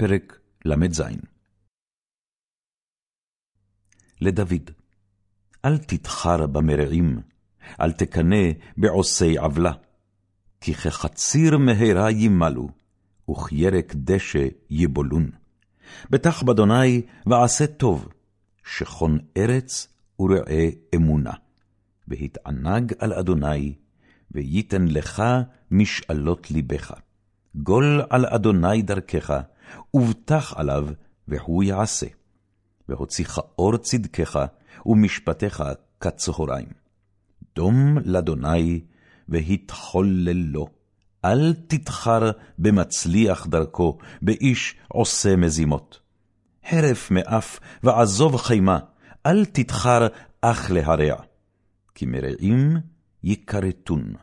פרק ל"ז לדוד, אל תתחר במרעים, אל תקנא בעושי עוולה, כי כחציר מהרה ימלו, וכירק דשא יבולון. בטח באדוני ועשה טוב, שכון ארץ וראה אמונה. והתענג על אדוני, וייתן לך משאלות לבך. גול על אדוני דרכך, ובטח עליו, והוא יעשה. והוציך אור צדקך, ומשפטיך כצהריים. דום לאדוני, והתחוללו. אל תתחר במצליח דרכו, באיש עושה מזימות. חרף מאף, ועזוב חימה, אל תתחר אך להרע. כי מרעים יכרתון,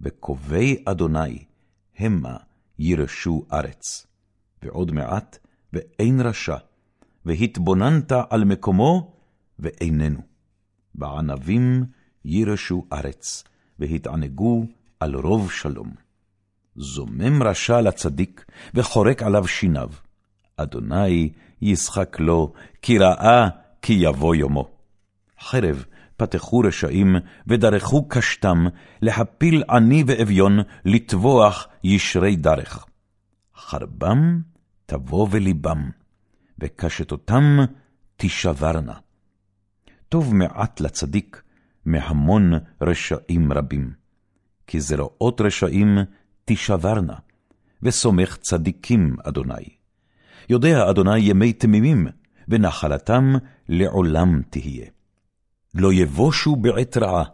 וקובי אדוני, המה ירשו ארץ. ועוד מעט, ואין רשע, והתבוננת על מקומו, ואיננו. בענבים ירשו ארץ, והתענגו על רוב שלום. זומם רשע לצדיק, וחורק עליו שיניו. אדוני ישחק לו, כי ראה כי יבוא יומו. חרב פתחו רשעים, ודרכו קשתם, להפיל עני ואביון, לטבוח ישרי דרך. חרבם תבוא ולבם, וקשתותם תישברנה. טוב מעט לצדיק, מהמון רשעים רבים. כי זרועות רשעים תישברנה, וסומך צדיקים אדוני. יודע אדוני ימי תמימים, ונחלתם לעולם תהיה. לא יבושו בעת רעה,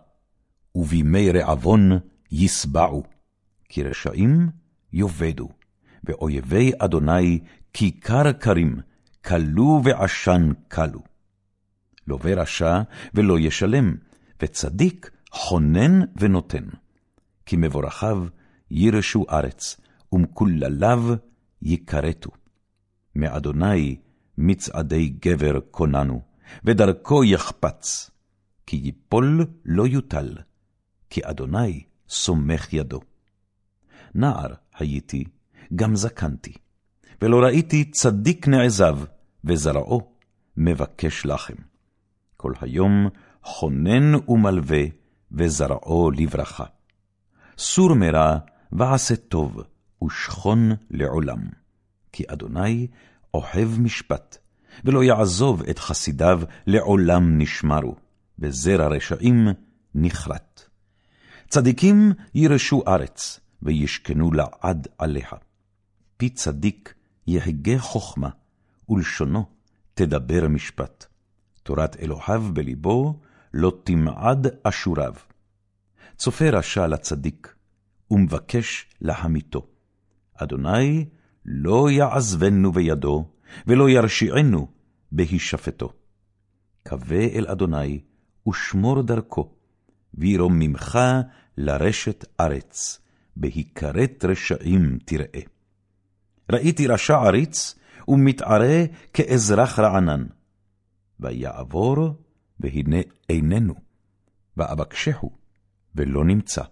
ובימי רעבון יסבעו, כי רשעים יאבדו, ואויבי אדוני כיכר קרים, כלו ועשן כלו. לווה רשע ולא ישלם, וצדיק חונן ונותן. כי מבורכיו ירשו ארץ, ומקולליו יכרתו. מאדוני מצעדי גבר כוננו, ודרכו יחפץ. כי יפול לא יוטל, כי אדוני סומך ידו. נער הייתי, גם זקנתי, ולא ראיתי צדיק נעזב, וזרעו מבקש לחם. כל היום חונן ומלווה, וזרעו לברכה. סור מרע ועשה טוב, ושכון לעולם. כי אדוני אוהב משפט, ולא יעזוב את חסידיו לעולם נשמרו, וזרע רשעים נכרת. צדיקים ירשו ארץ, וישכנו לעד עליה. פי צדיק יהגה חכמה, ולשונו תדבר משפט. תורת אלוהיו בלבו, לא תמעד אשוריו. צופה רשע לצדיק, ומבקש להמיתו. אדוני לא יעזבנו בידו, ולא ירשיענו בהישפטו. קווה אל אדוני, ושמור דרכו, וירום ממך לרשת ארץ, בהיכרת רשעים תראה. ראיתי רשע עריץ, ומתערה כאזרח רענן. ויעבור, והנה איננו, ואבקשהו, ולא נמצא.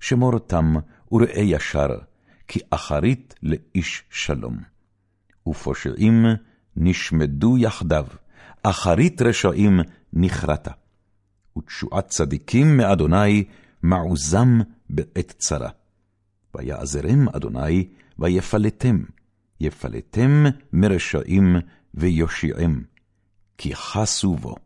שמור תם וראה ישר, כי אחרית לאיש שלום. ופושעים נשמדו יחדיו, אחרית רשעים נכרתה. ותשועת צדיקים מאדוני מעוזם בעת צרה. ויעזרם אדוני, ויפלטם, יפלטם מרשעים ויושיעם, כי חסו בו.